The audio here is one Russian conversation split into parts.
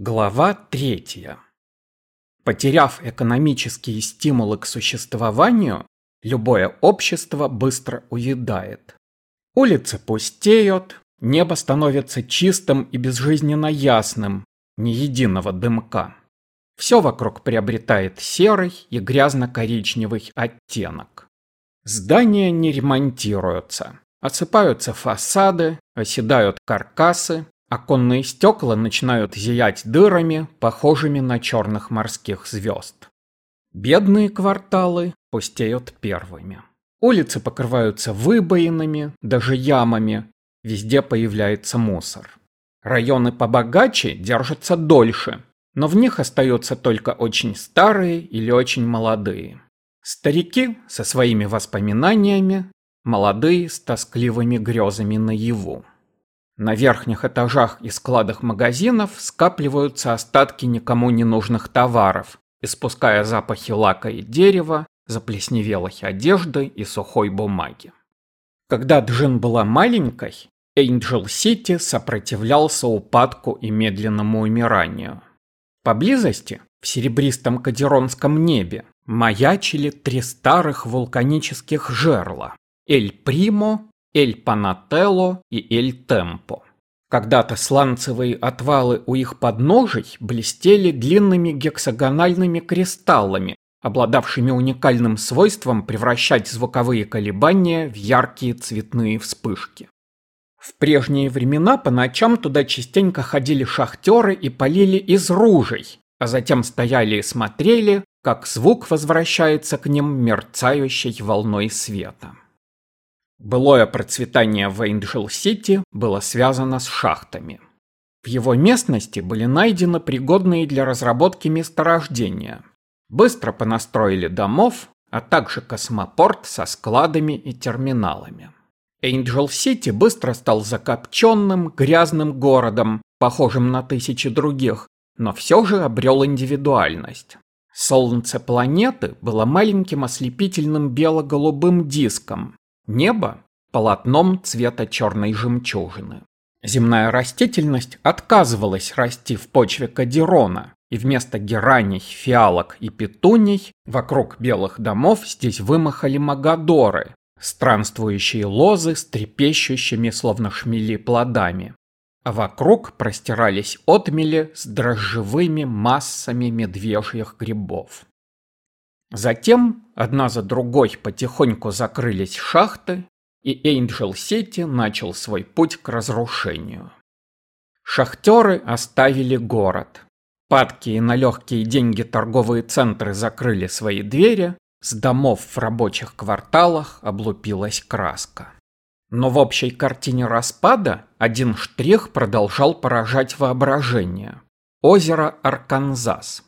Глава третья. Потеряв экономические стимулы к существованию, любое общество быстро увядает. Улицы пустеют, небо становится чистым и безжизненно ясным, ни единого дымка. Все вокруг приобретает серый и грязно-коричневый оттенок. Здания не ремонтируются, осыпаются фасады, оседают каркасы, Оконные стекла начинают зиять дырами, похожими на черных морских звезд. Бедные кварталы пустеют первыми. Улицы покрываются выбоинами, даже ямами. Везде появляется мусор. Районы побогаче держатся дольше, но в них остаются только очень старые или очень молодые. Старики со своими воспоминаниями, молодые с тоскливыми грезами наяву. На верхних этажах и складах магазинов скапливаются остатки никому не нужных товаров, испуская запахи лака и дерева, заплесневелой одежды и сухой бумаги. Когда Джин была маленькой, Эйнджел Сити сопротивлялся упадку и медленному умиранию. Поблизости, в серебристом кадеронском небе, маячили три старых вулканических жерла – Эль-Примо, Эль Панателло и Эль Темпо. Когда-то сланцевые отвалы у их подножий блестели длинными гексагональными кристаллами, обладавшими уникальным свойством превращать звуковые колебания в яркие цветные вспышки. В прежние времена по ночам туда частенько ходили шахтеры и полили из ружей, а затем стояли и смотрели, как звук возвращается к ним мерцающей волной света. Былое процветание в Эйнджел-Сити было связано с шахтами. В его местности были найдены пригодные для разработки месторождения. Быстро понастроили домов, а также космопорт со складами и терминалами. Эйнджел-Сити быстро стал закопченным, грязным городом, похожим на тысячи других, но все же обрел индивидуальность. Солнце планеты было маленьким ослепительным бело-голубым диском, Небо – полотном цвета черной жемчужины. Земная растительность отказывалась расти в почве кадирона, и вместо гераний, фиалок и петуний вокруг белых домов здесь вымахали магадоры, странствующие лозы с трепещущими, словно шмели, плодами. А вокруг простирались отмели с дрожжевыми массами медвежьих грибов. Затем одна за другой потихоньку закрылись шахты, и Эйнджел Сити начал свой путь к разрушению. Шахтеры оставили город. Падкие на легкие деньги торговые центры закрыли свои двери, с домов в рабочих кварталах облупилась краска. Но в общей картине распада один штрих продолжал поражать воображение. Озеро Арканзас –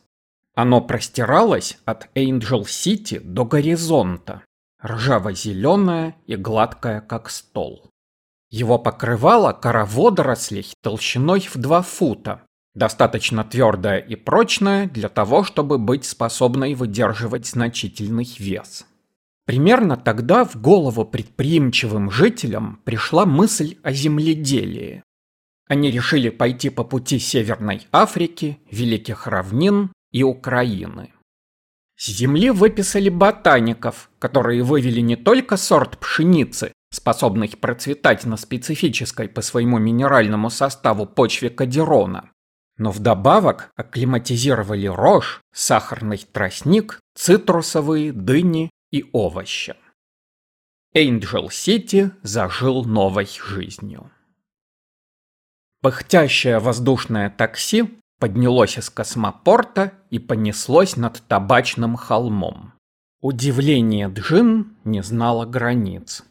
оно простиралось от Эйнджел-Сити до горизонта, ржаво-зеленое и гладкое, как стол. Его покрывала кора водорослей толщиной в два фута, достаточно твердая и прочная для того, чтобы быть способной выдерживать значительный вес. Примерно тогда в голову предприимчивым жителям пришла мысль о земледелии. Они решили пойти по пути Северной Африки, Великих Равнин и Украины. С земли выписали ботаников, которые вывели не только сорт пшеницы, способный процветать на специфической по своему минеральному составу почве Кадирона, но вдобавок акклиматизировали рожь, сахарный тростник, цитрусовые, дыни и овощи. Эйнджел-Сити зажил новой жизнью. Пыхтящее воздушное такси поднялось из космопорта и понеслось над табачным холмом. Удивление Джин не знало границ.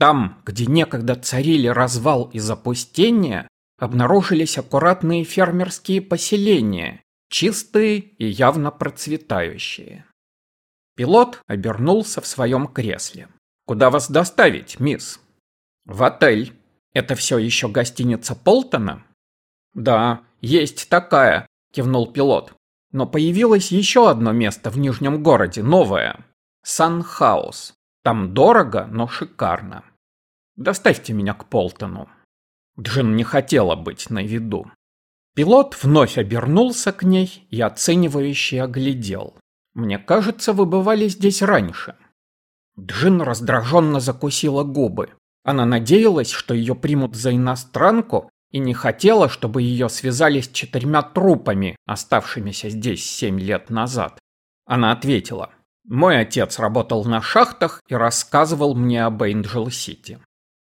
Там, где некогда царили развал и запустение, обнаружились аккуратные фермерские поселения, чистые и явно процветающие. Пилот обернулся в своем кресле. «Куда вас доставить, мисс?» «В отель. Это все еще гостиница Полтона?» «Да, есть такая», – кивнул пилот. «Но появилось еще одно место в Нижнем городе, новое. Санхаус. Там дорого, но шикарно. Доставьте меня к Полтону». Джин не хотела быть на виду. Пилот вновь обернулся к ней и оценивающе оглядел. «Мне кажется, вы бывали здесь раньше». Джин раздраженно закусила губы. Она надеялась, что ее примут за иностранку, и не хотела, чтобы ее связали с четырьмя трупами, оставшимися здесь семь лет назад. Она ответила, «Мой отец работал на шахтах и рассказывал мне об Эйнджел-Сити».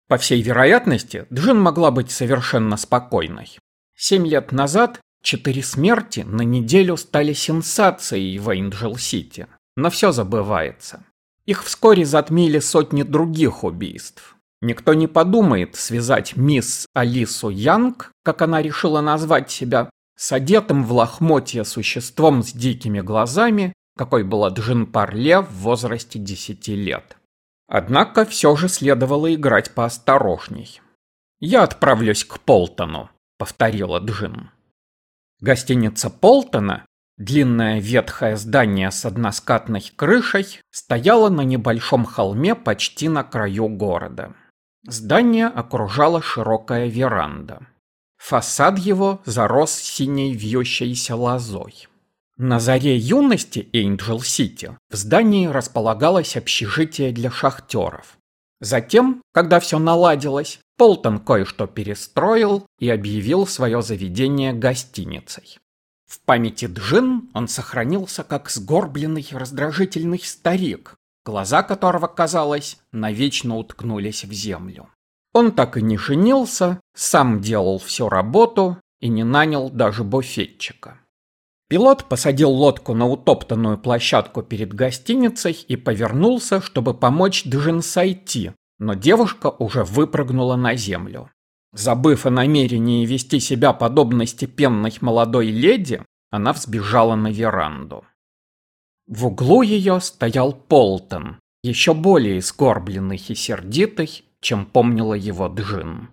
По всей вероятности, Джин могла быть совершенно спокойной. Семь лет назад четыре смерти на неделю стали сенсацией в Эйнджел-Сити, но все забывается. Их вскоре затмили сотни других убийств. Никто не подумает связать мисс Алису Янг, как она решила назвать себя, с одетым в лохмотье существом с дикими глазами, какой была Джин Парле в возрасте десяти лет. Однако все же следовало играть поосторожней. «Я отправлюсь к Полтону», — повторила Джин. Гостиница Полтона, длинное ветхое здание с односкатной крышей, стояла на небольшом холме почти на краю города. Здание окружала широкая веранда. Фасад его зарос синей вьющейся лозой. На заре юности Эйнджел-Сити в здании располагалось общежитие для шахтеров. Затем, когда все наладилось, Полтон кое-что перестроил и объявил свое заведение гостиницей. В памяти Джин он сохранился как сгорбленный раздражительный старик, глаза которого, казалось, навечно уткнулись в землю. Он так и не женился, сам делал всю работу и не нанял даже буфетчика. Пилот посадил лодку на утоптанную площадку перед гостиницей и повернулся, чтобы помочь Джин сойти, но девушка уже выпрыгнула на землю. Забыв о намерении вести себя подобно степенной молодой леди, она взбежала на веранду. В углу ее стоял Полтон, еще более скорбленный и сердитый, чем помнила его Джин.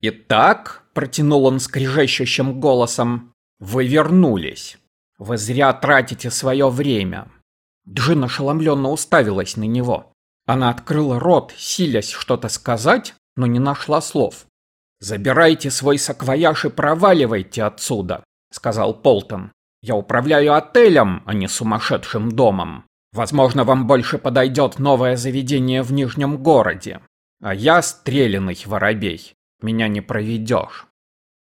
«Итак», — протянул он скрижащущим голосом, — «вы вернулись. Вы зря тратите свое время». Джин ошеломленно уставилась на него. Она открыла рот, силясь что-то сказать, но не нашла слов. «Забирайте свой саквояж и проваливайте отсюда», — сказал Полтон. Я управляю отелем, а не сумасшедшим домом. Возможно, вам больше подойдет новое заведение в Нижнем городе. А я стрелянный воробей. Меня не проведешь.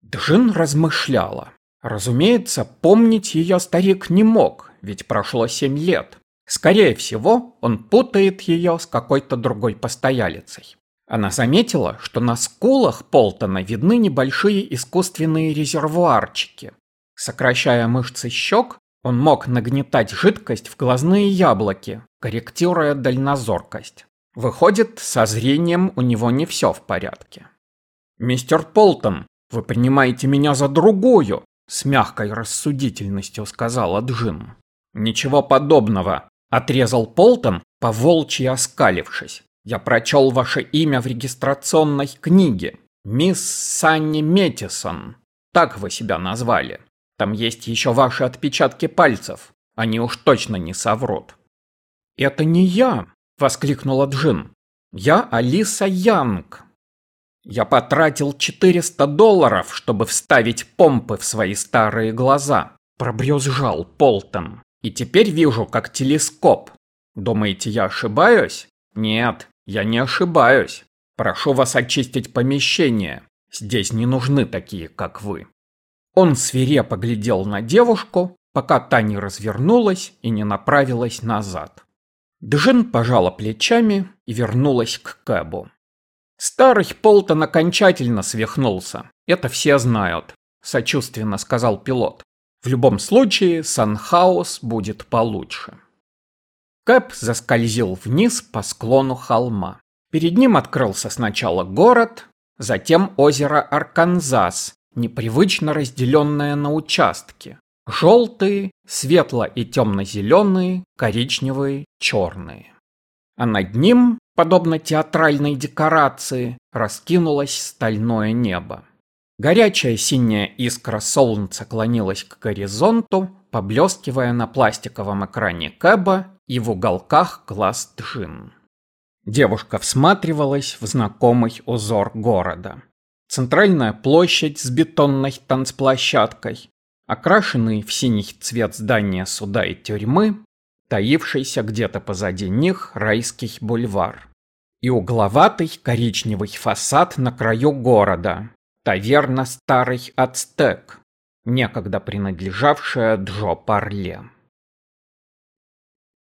Джин размышляла. Разумеется, помнить ее старик не мог, ведь прошло семь лет. Скорее всего, он путает ее с какой-то другой постоялицей. Она заметила, что на скулах Полтона видны небольшие искусственные резервуарчики, Сокращая мышцы щек, он мог нагнетать жидкость в глазные яблоки, корректируя дальнозоркость. Выходит, со зрением у него не все в порядке. «Мистер Полтон, вы принимаете меня за другую», с мягкой рассудительностью сказала Джин. «Ничего подобного», — отрезал Полтон, поволчьи оскалившись. «Я прочел ваше имя в регистрационной книге. Мисс Санни Метисон. Так вы себя назвали. Там есть еще ваши отпечатки пальцев. Они уж точно не соврут. «Это не я!» – воскликнула Джин. «Я Алиса Янг!» Я потратил 400 долларов, чтобы вставить помпы в свои старые глаза. Пробрюзжал Полтон. И теперь вижу, как телескоп. Думаете, я ошибаюсь? Нет, я не ошибаюсь. Прошу вас очистить помещение. Здесь не нужны такие, как вы. Он свирепо глядел на девушку, пока та не развернулась и не направилась назад. Джин пожала плечами и вернулась к Кэбу. «Старый Полтон окончательно свихнулся. Это все знают», – сочувственно сказал пилот. «В любом случае, Санхаус будет получше». Кэб заскользил вниз по склону холма. Перед ним открылся сначала город, затем озеро Арканзас, непривычно разделенное на участки. Желтые, светло- и темно-зеленые, коричневые, черные. А над ним, подобно театральной декорации, раскинулось стальное небо. Горячая синяя искра солнца клонилась к горизонту, поблескивая на пластиковом экране Кэба и в уголках глаз Джин. Девушка всматривалась в знакомый узор города. Центральная площадь с бетонной танцплощадкой, окрашенные в синий цвет здания суда и тюрьмы, таившийся где-то позади них райский бульвар. И угловатый коричневый фасад на краю города, таверна «Старый Ацтек», некогда принадлежавшая Джо Парле.